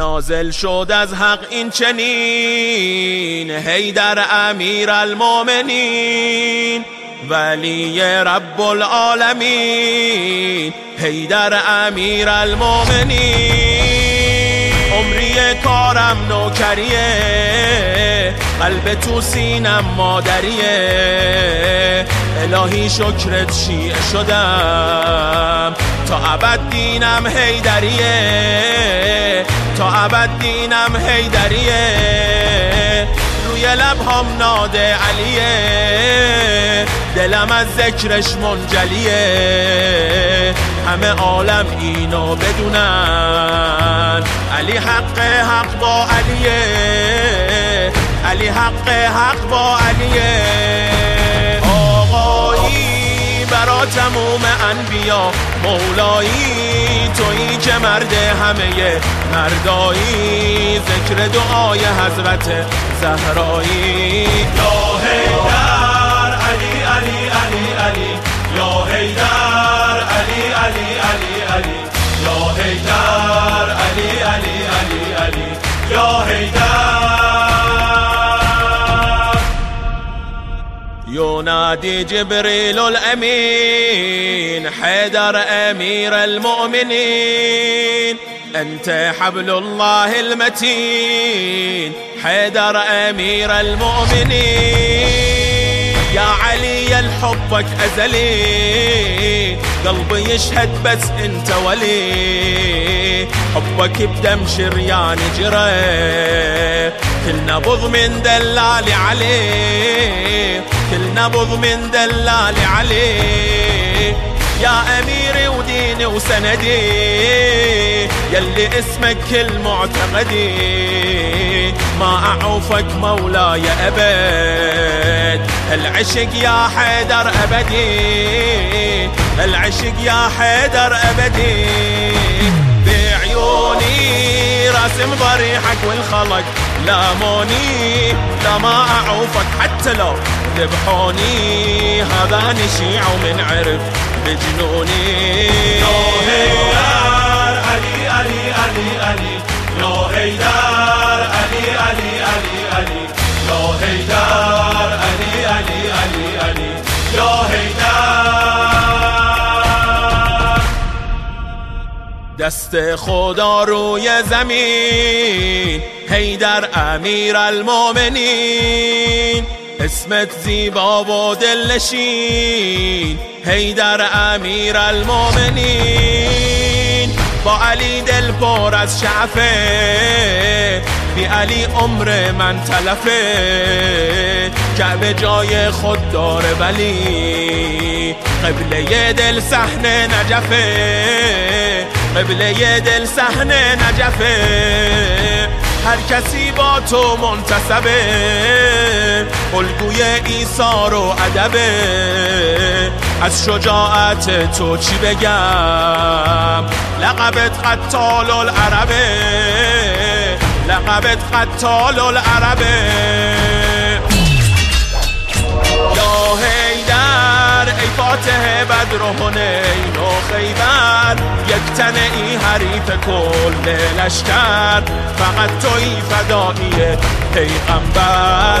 نازل شد از حق این چنین هیدر امیر المومنین ولی رب العالمین هیدر امیر المومنین عمری کارم نوکریه. قلب تو سینم مادریه. الهی شکرت شیعه شدم. تا ابد دینم هیدریه تا ابد دینم هیدریه روی لبهام ناده علیه. دلم از ذکرش منجلیه. همه عالم اینو بدونن. علی حق حق با علیه. علی حق حق با علیه. آقایی برا تموم انبیا مولایی تویی که مرد همه مردایی. ذکر دعای حضرت زهرایی. ينادي جبريل الأمين حيدر أمير المؤمنين. أنت حبل الله المتين حيدر أمير المؤمنين. يا علي الحبك أزلي قلبي يشهد بس أنت ولي حبك بدم شريان جرى. كل نبض من دلالي عليه كل نبض من دلالي عليه يا أميري وديني وسندي يلي اسمك كل معتقدي ما أعوفك مولاي أبد. العشق يا حيدر أبدي. العشق يا حيدر أبدي. بعيوني راسم ضريحك والخلق. لاموني لا ما أعوفك حتى لو ذبحوني. هذا نشيع ومن عرف بجنوني. دست خدا روی زمین. هیدر امیر المومنین اسمت زیبا و دلشین هیدر امیر المومنین با علی دل پر از شعفه. بی علی عمر من تلفه. کعبه جای خود داره ولی قبله دل صحنه نجفه. قبله دل صحنه نجفه. هر کسی با تو منتصبه الگوی ایثار و ادبه. از شجاعت تو چی بگم؟ لقبت قتال العربه لقبت قتال العربه حنین و خیبر. یک تن ای حریف کل لشکر. فقط توی فدایی پیغمبر.